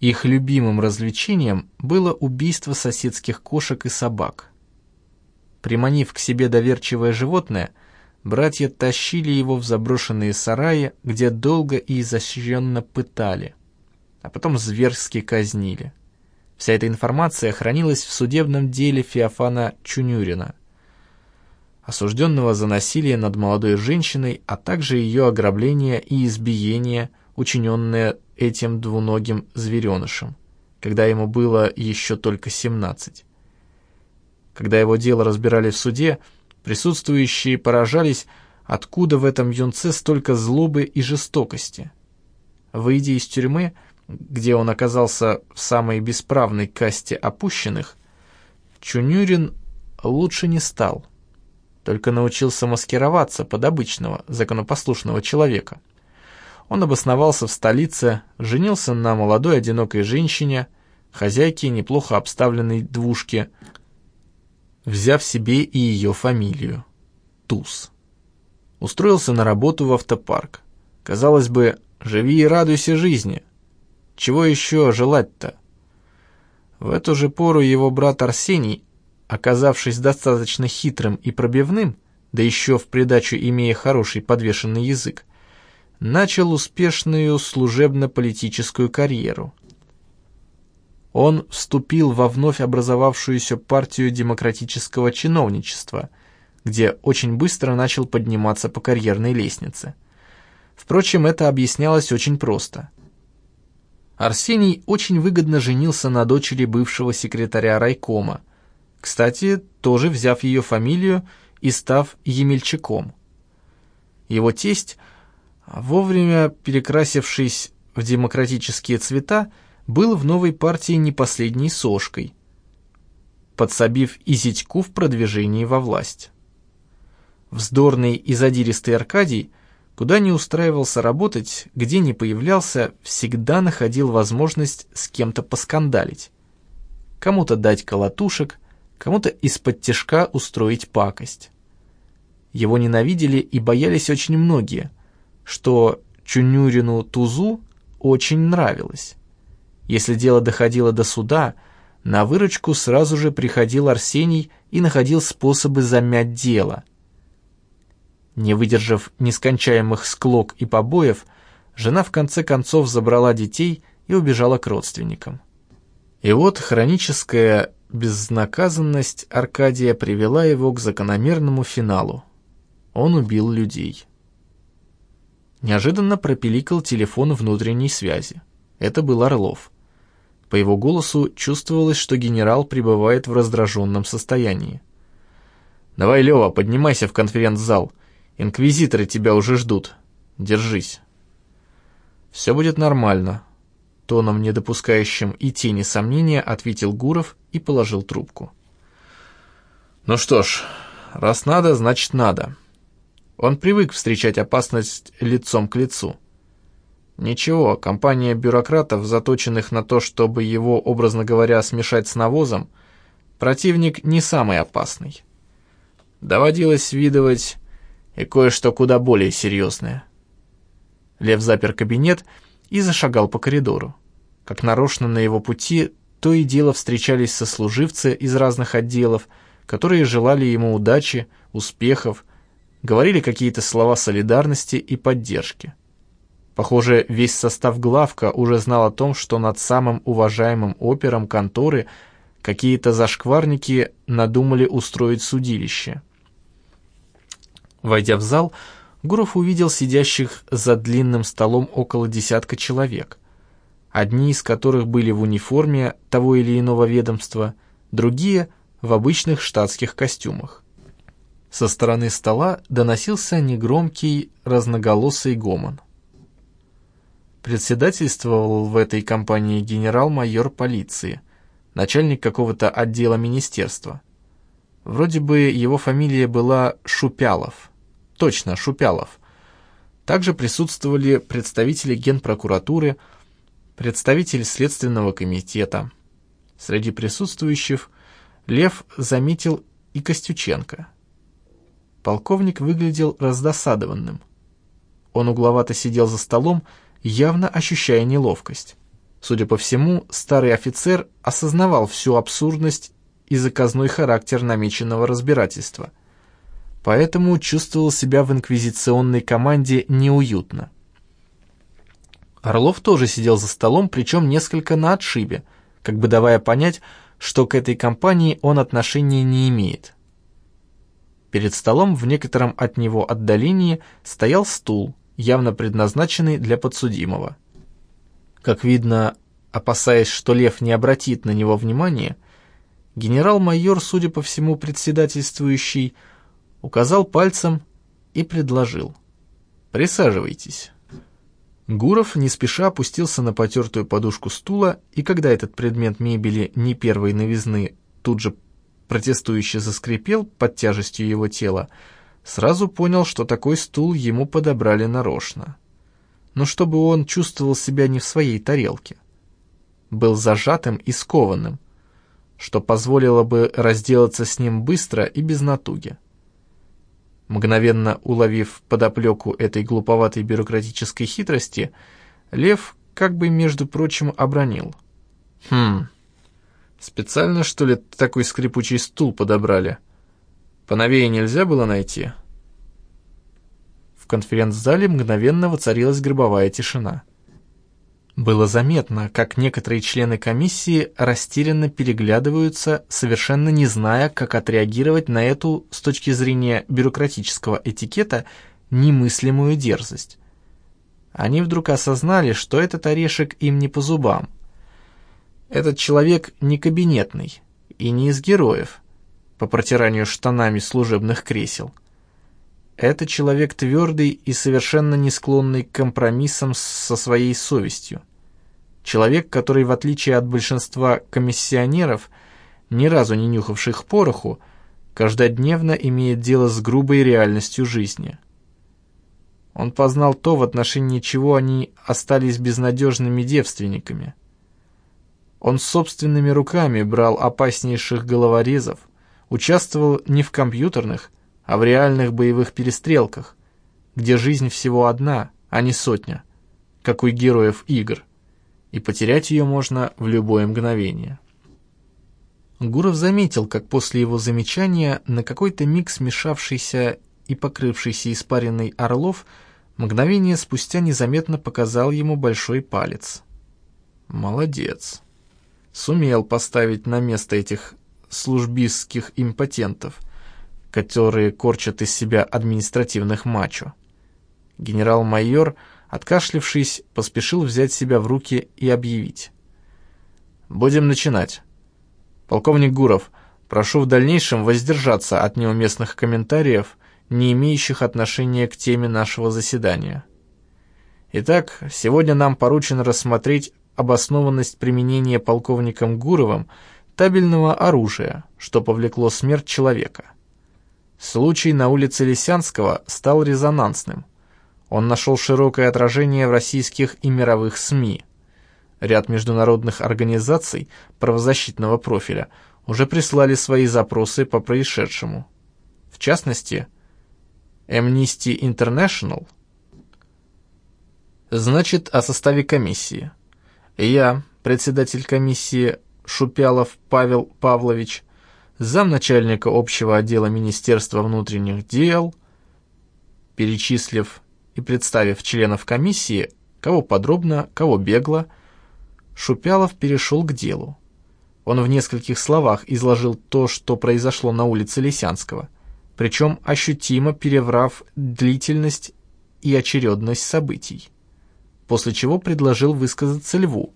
Их любимым развлечением было убийство соседских кошек и собак. Приманив к себе доверчивое животное, братья тащили его в заброшенные сараи, где долго и изощренно пытали, а потом зверски казнили. Вся эта информация хранилась в судебном деле Феофана Чунюрина, осужденного за насилие над молодой женщиной, а также ее ограбление и избиение, учиненное этим двуногим зверенышем, когда ему было еще только 17. Когда его дело разбирали в суде, присутствующие поражались, откуда в этом юнце столько злобы и жестокости. Выйдя из тюрьмы, где он оказался в самой бесправной касте опущенных, Чунюрин лучше не стал, только научился маскироваться под обычного, законопослушного человека – он обосновался в столице, женился на молодой одинокой женщине, хозяйке неплохо обставленной двушки, взяв себе и ее фамилию – Туз. Устроился на работу в автопарк. Казалось бы, живи и радуйся жизни. Чего еще желать-то? В эту же пору его брат Арсений, оказавшись достаточно хитрым и пробивным, да еще в придачу имея хороший подвешенный язык, начал успешную служебно-политическую карьеру. Он вступил во вновь образовавшуюся партию демократического чиновничества, где очень быстро начал подниматься по карьерной лестнице. Впрочем, это объяснялось очень просто. Арсений очень выгодно женился на дочери бывшего секретаря райкома, кстати, тоже взяв ее фамилию и став Емельчаком. Его тесть – вовремя перекрасившись в демократические цвета, был в новой партии не последней сошкой, подсобив и Зятьку в продвижении во власть. Вздорный и задиристый Аркадий, куда не устраивался работать, где не появлялся, всегда находил возможность с кем-то поскандалить. Кому-то дать колотушек, кому-то из-под тяжка устроить пакость. Его ненавидели и боялись очень многие – что Чунюрину Тузу очень нравилось. Если дело доходило до суда, на выручку сразу же приходил Арсений и находил способы замять дело. Не выдержав нескончаемых склок и побоев, жена в конце концов забрала детей и убежала к родственникам. И вот хроническая безнаказанность Аркадия привела его к закономерному финалу. Он убил людей. Неожиданно пропиликал телефон внутренней связи. Это был Орлов. По его голосу чувствовалось, что генерал пребывает в раздраженном состоянии. «Давай, Лева, поднимайся в конференц-зал. Инквизиторы тебя уже ждут. Держись». «Все будет нормально», — тоном, не допускающим и тени сомнения, ответил Гуров и положил трубку. «Ну что ж, раз надо, значит надо». Он привык встречать опасность лицом к лицу. Ничего, компания бюрократов, заточенных на то, чтобы его, образно говоря, смешать с навозом, противник не самый опасный. Доводилось видывать и кое-что куда более серьезное. Лев запер кабинет и зашагал по коридору. Как нарочно на его пути то и дело встречались сослуживцы из разных отделов, которые желали ему удачи, успехов, говорили какие-то слова солидарности и поддержки. Похоже, весь состав главка уже знал о том, что над самым уважаемым опером конторы какие-то зашкварники надумали устроить судилище. Войдя в зал, Гуров увидел сидящих за длинным столом около десятка человек, одни из которых были в униформе того или иного ведомства, другие — в обычных штатских костюмах. Со стороны стола доносился негромкий разноголосый гомон. Председательствовал в этой компании генерал-майор полиции, начальник какого-то отдела министерства. Вроде бы его фамилия была Шупялов. Точно, Шупялов. Также присутствовали представители генпрокуратуры, представитель Следственного комитета. Среди присутствующих Лев заметил и Костюченко – Полковник выглядел раздосадованным. Он угловато сидел за столом, явно ощущая неловкость. Судя по всему, старый офицер осознавал всю абсурдность и заказной характер намеченного разбирательства. Поэтому чувствовал себя в инквизиционной команде неуютно. Орлов тоже сидел за столом, причем несколько на отшибе, как бы давая понять, что к этой компании он отношения не имеет. Перед столом в некотором от него отдалении стоял стул, явно предназначенный для подсудимого. Как видно, опасаясь, что Лев не обратит на него внимания, генерал-майор, судя по всему председательствующий, указал пальцем и предложил. «Присаживайтесь». Гуров не спеша опустился на потертую подушку стула, и когда этот предмет мебели не первой новизны тут же протестующе заскрипел под тяжестью его тела, сразу понял, что такой стул ему подобрали нарочно. Но чтобы он чувствовал себя не в своей тарелке. Был зажатым и скованным, что позволило бы разделаться с ним быстро и без натуги. Мгновенно уловив подоплеку этой глуповатой бюрократической хитрости, Лев как бы, между прочим, обронил. «Хм, специально, что ли, такой скрипучий стул подобрали? Поновее нельзя было найти?» В конференц-зале мгновенно воцарилась гробовая тишина. Было заметно, как некоторые члены комиссии растерянно переглядываются, совершенно не зная, как отреагировать на эту, с точки зрения бюрократического этикета, немыслимую дерзость. Они вдруг осознали, что этот орешек им не по зубам. Этот человек не кабинетный и не из героев по протиранию штанами служебных кресел. Это человек твердый и совершенно не склонный к компромиссам со своей совестью. Человек, который, в отличие от большинства комиссионеров, ни разу не нюхавших пороху, каждодневно имеет дело с грубой реальностью жизни. Он познал то, в отношении чего они остались безнадежными девственниками. Он собственными руками брал опаснейших головорезов, участвовал не в компьютерных, а в реальных боевых перестрелках, где жизнь всего одна, а не сотня, как у героев игр и потерять ее можно в любое мгновение. Гуров заметил, как после его замечания на какой-то миг смешавшийся и покрывшийся испаренный Орлов мгновение спустя незаметно показал ему большой палец. Молодец. Сумел поставить на место этих службистских импотентов, которые корчат из себя административных мачо. Генерал-майор — Откашлившись, поспешил взять себя в руки и объявить. «Будем начинать. Полковник Гуров, прошу в дальнейшем воздержаться от неуместных комментариев, не имеющих отношения к теме нашего заседания. Итак, сегодня нам поручено рассмотреть обоснованность применения полковником Гуровым табельного оружия, что повлекло смерть человека. Случай на улице Лисянского стал резонансным – он нашел широкое отражение в российских и мировых СМИ. Ряд международных организаций правозащитного профиля уже прислали свои запросы по происшедшему. В частности, Amnesty International. Значит, о составе комиссии. Я, председатель комиссии Шупялов Павел Павлович, замначальника общего отдела Министерства внутренних дел, перечислив и представив членов комиссии, кого подробно, кого бегло, Шупялов перешел к делу. Он в нескольких словах изложил то, что произошло на улице Лисянского, причем ощутимо переврав длительность и очередность событий, после чего предложил высказаться Льву,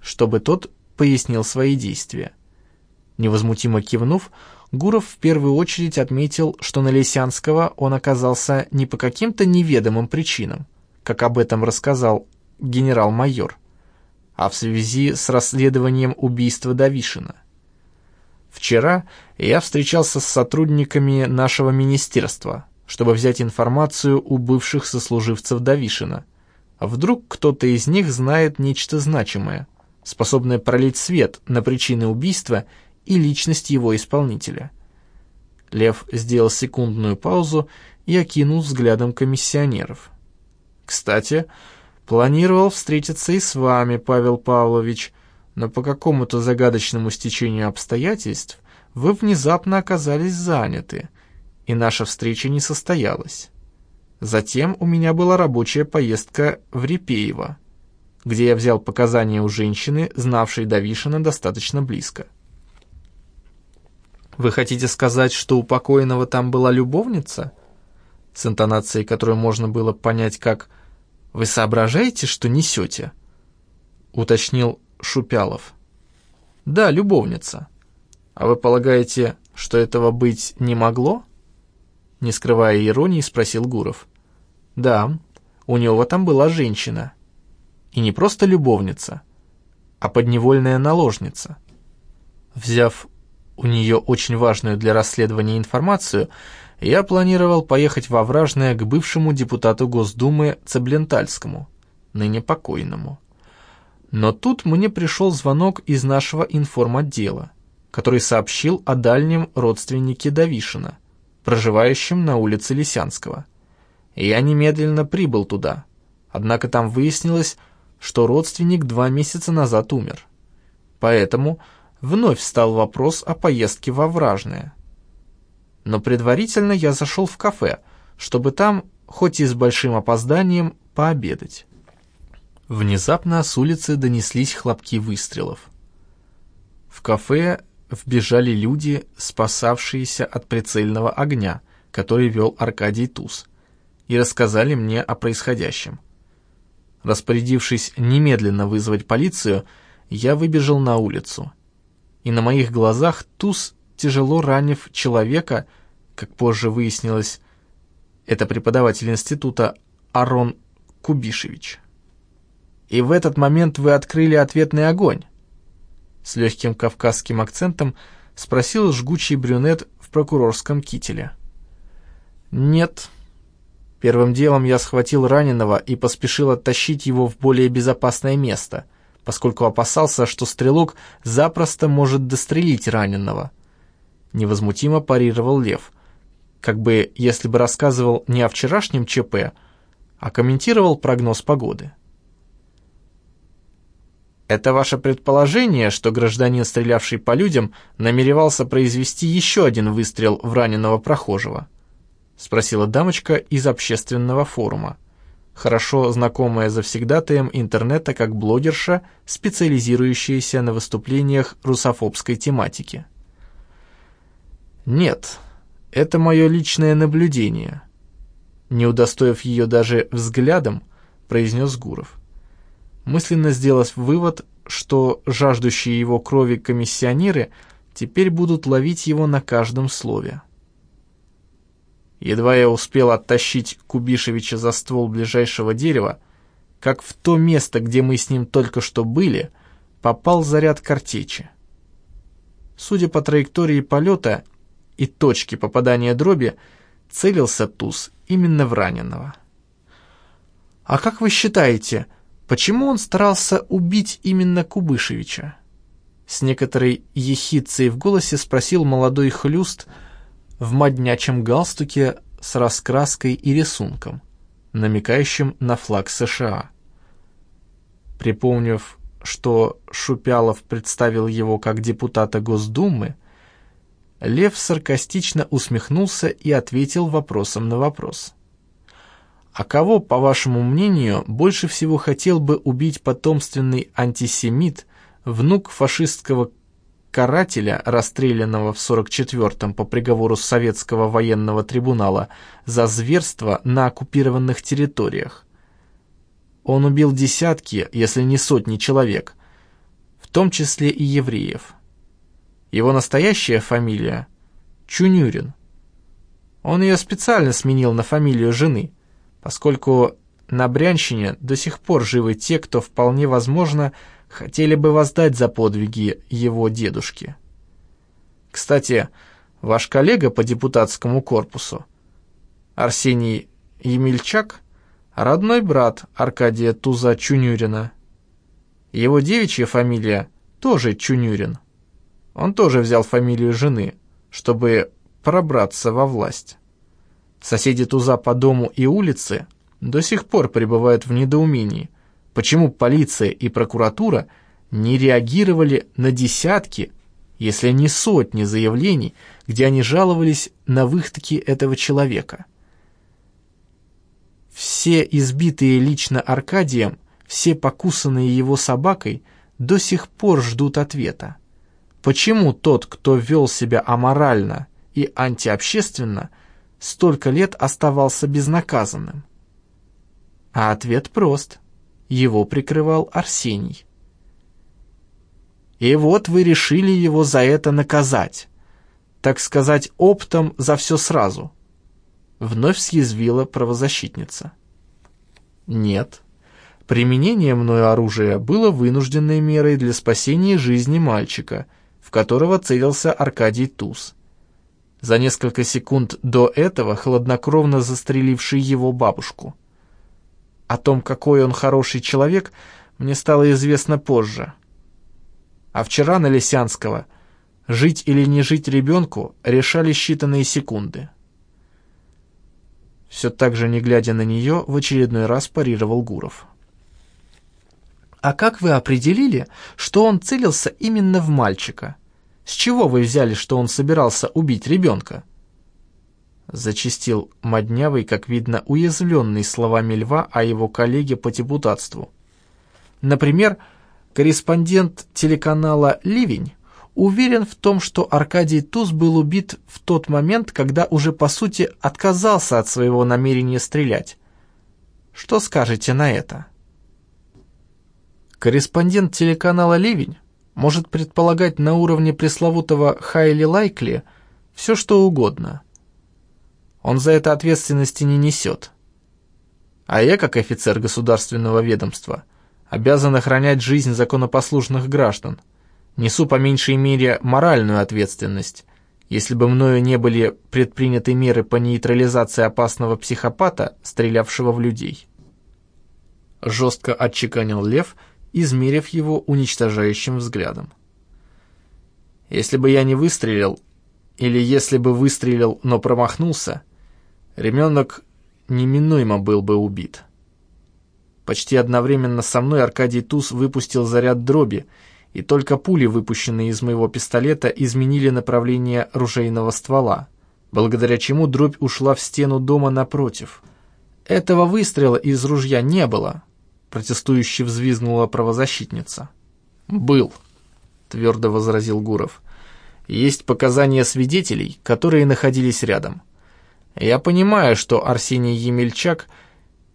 чтобы тот пояснил свои действия. Невозмутимо кивнув, Гуров в первую очередь отметил, что на Лисянского он оказался не по каким-то неведомым причинам, как об этом рассказал генерал-майор, а в связи с расследованием убийства Давишина. Вчера я встречался с сотрудниками нашего министерства, чтобы взять информацию у бывших сослуживцев Давишина. А вдруг кто-то из них знает нечто значимое, способное пролить свет на причины убийства и личность его исполнителя. Лев сделал секундную паузу и окинул взглядом комиссионеров. «Кстати, Планировал встретиться и с вами, Павел Павлович, но по какому-то загадочному стечению обстоятельств вы внезапно оказались заняты, и наша встреча не состоялась. Затем у меня была рабочая поездка в Репеево, где я взял показания у женщины, знавшей Давишина достаточно близко. «Вы хотите сказать, что у покойного там была любовница?» С интонацией, которую можно было понять как «Вы соображаете, что несете?» уточнил Шупялов. «Да, любовница. А вы полагаете, что этого быть не могло?» Не скрывая иронии, спросил Гуров. «Да, у него там была женщина. И не просто любовница, а подневольная наложница. Взяв у нее очень важную для расследования информацию, я планировал поехать во Вражное к бывшему депутату Госдумы Цеблентальскому, ныне покойному. Но тут мне пришел звонок из нашего информотдела, который сообщил о дальнем родственнике Давишина, проживающем на улице Лисянского. Я немедленно прибыл туда, однако там выяснилось, что родственник два месяца назад умер. Поэтому вновь встал вопрос о поездке во Вражное. Но предварительно я зашел в кафе, чтобы там, хоть и с большим опозданием, пообедать. Внезапно с улицы донеслись хлопки выстрелов. В кафе вбежали люди, спасавшиеся от прицельного огня, который вел Аркадий Туз, и рассказали мне о происходящем. Распорядившись немедленно вызвать полицию, я выбежал на улицу. И на моих глазах Туз, тяжело ранив человека, как позже выяснилось, это преподаватель института Арон Кубишевич. И в этот момент вы открыли ответный огонь. С легким кавказским акцентом спросил жгучий брюнет в прокурорском кителе. «Нет». Первым делом я схватил раненого и поспешил оттащить его в более безопасное место, поскольку опасался, что стрелок запросто может дострелить раненого. Невозмутимо парировал Лев, как бы если бы рассказывал не о вчерашнем ЧП, а комментировал прогноз погоды. Это ваше предположение, что гражданин, стрелявший по людям, намеревался произвести еще один выстрел в раненого прохожего? Спросила дамочка из общественного форума, хорошо знакомая завсегдатаем интернета как блогерша, специализирующаяся на выступлениях русофобской тематики. Нет, это мое личное наблюдение. Не удостоив ее даже взглядом, произнес Гуров мысленно сделав вывод, что жаждущие его крови комиссионеры теперь будут ловить его на каждом слове. Едва я успел оттащить Кубишевича за ствол ближайшего дерева, как в то место, где мы с ним только что были, попал заряд картечи. Судя по траектории полета и точке попадания дроби, целился туз именно в раненого. «А как вы считаете, — Почему он старался убить именно Кубышевича? С некоторой ехидцей в голосе спросил молодой хлюст в моднячем галстуке с раскраской и рисунком, намекающим на флаг США. Припомнив, что Шупялов представил его как депутата Госдумы, Лев саркастично усмехнулся и ответил вопросом на вопрос. А кого, по вашему мнению, больше всего хотел бы убить потомственный антисемит, внук фашистского карателя, расстрелянного в 44-м по приговору Советского военного трибунала за зверство на оккупированных территориях? Он убил десятки, если не сотни человек, в том числе и евреев. Его настоящая фамилия – Чунюрин. Он ее специально сменил на фамилию жены – поскольку на Брянщине до сих пор живы те, кто вполне возможно хотели бы воздать за подвиги его дедушки. Кстати, ваш коллега по депутатскому корпусу, Арсений Емельчак, родной брат Аркадия Туза Чунюрина. Его девичья фамилия тоже Чунюрин. Он тоже взял фамилию жены, чтобы пробраться во власть. Соседи Туза по дому и улице до сих пор пребывают в недоумении, Почему полиция и прокуратура не реагировали на десятки, если не сотни заявлений, где они жаловались на выходки этого человека? Все избитые лично Аркадием, все покусанные его собакой, до сих пор ждут ответа. Почему тот, кто вел себя аморально и антиобщественно, столько лет оставался безнаказанным? А ответ прост. Его прикрывал Арсений. И вот вы решили его за это наказать. Так сказать, оптом за все сразу. Вновь съязвила правозащитница. Нет. Применение мною оружия было вынужденной мерой для спасения жизни мальчика, в которого целился Аркадий Туз. За несколько секунд до этого хладнокровно застреливший его бабушку. О том, какой он хороший человек, мне стало известно позже. А вчера на Лисянского жить или не жить ребенку решали считанные секунды. Все так же, не глядя на нее, в очередной раз парировал Гуров. «А как вы определили, что он целился именно в мальчика? С чего вы взяли, что он собирался убить ребенка?» Зачистил Моднявый, как видно, уязвленный словами Льва о его коллеге по депутатству. Например, корреспондент телеканала «Ливень» уверен в том, что Аркадий Туз был убит в тот момент, когда уже по сути отказался от своего намерения стрелять. Что скажете на это? Корреспондент телеканала «Ливень» может предполагать на уровне пресловутого «Хайли Лайкли» все что угодно – он за это ответственности не несет. А я, как офицер государственного ведомства, обязан охранять жизнь законопослушных граждан. Несу по меньшей мере моральную ответственность. Если бы мною не были предприняты меры по нейтрализации опасного психопата, стрелявшего в людей. Жестко отчеканил Лев, измерив его уничтожающим взглядом. Если бы я не выстрелил, или если бы выстрелил, но промахнулся, Ребенок неминуемо был бы убит. Почти одновременно со мной Аркадий Туз выпустил заряд дроби, и только пули, выпущенные из моего пистолета, изменили направление ружейного ствола, благодаря чему дробь ушла в стену дома напротив. Этого выстрела из ружья не было, протестующе взвизгнула правозащитница. «Был», — твердо возразил Гуров. «Есть показания свидетелей, которые находились рядом. Я понимаю, что Арсений Емельчак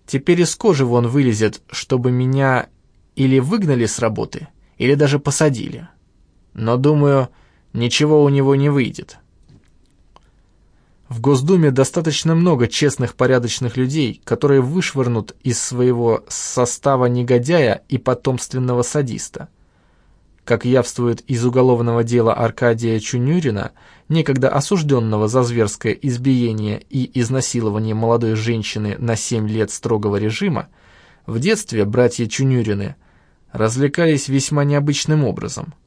теперь из кожи вон вылезет, чтобы меня или выгнали с работы, или даже посадили. Но, думаю, ничего у него не выйдет. В Госдуме достаточно много честных, порядочных людей, которые вышвырнут из своего состава негодяя и потомственного садиста. Как явствует из уголовного дела Аркадия Чунюрина, некогда осужденного за зверское избиение и изнасилование молодой женщины на 7 лет строгого режима, в детстве братья Чунюрины развлекались весьма необычным образом –